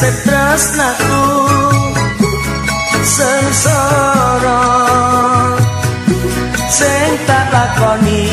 nasib tresnaku sengsara. Sing tak lakoni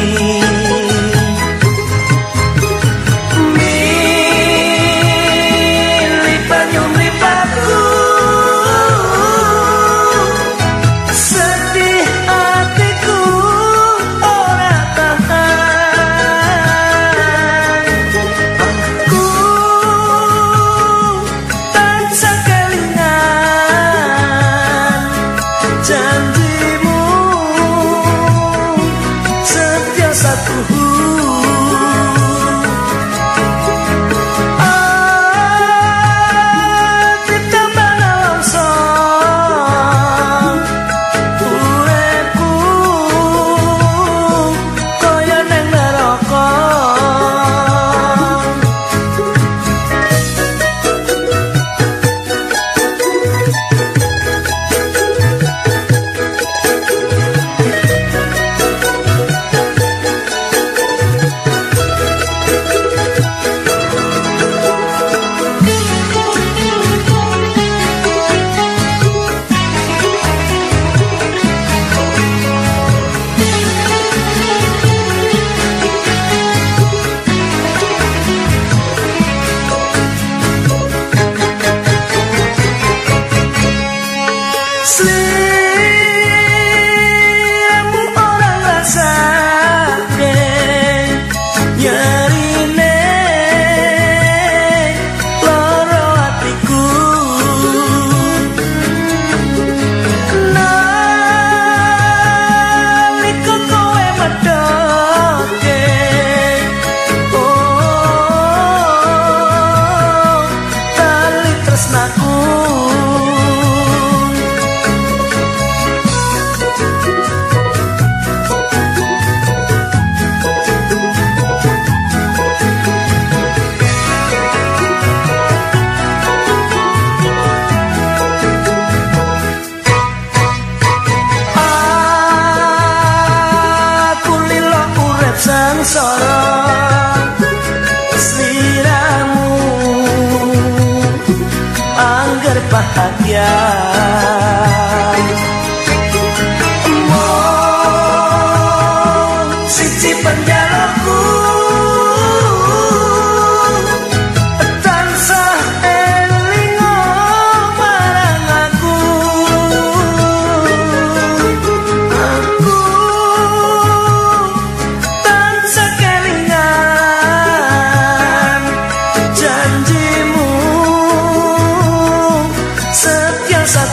Yeah.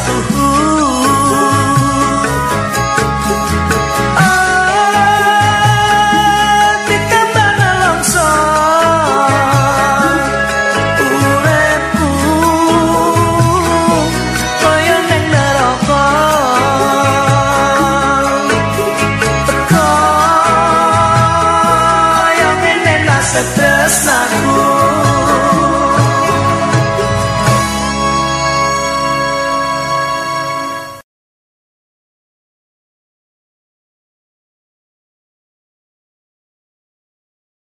through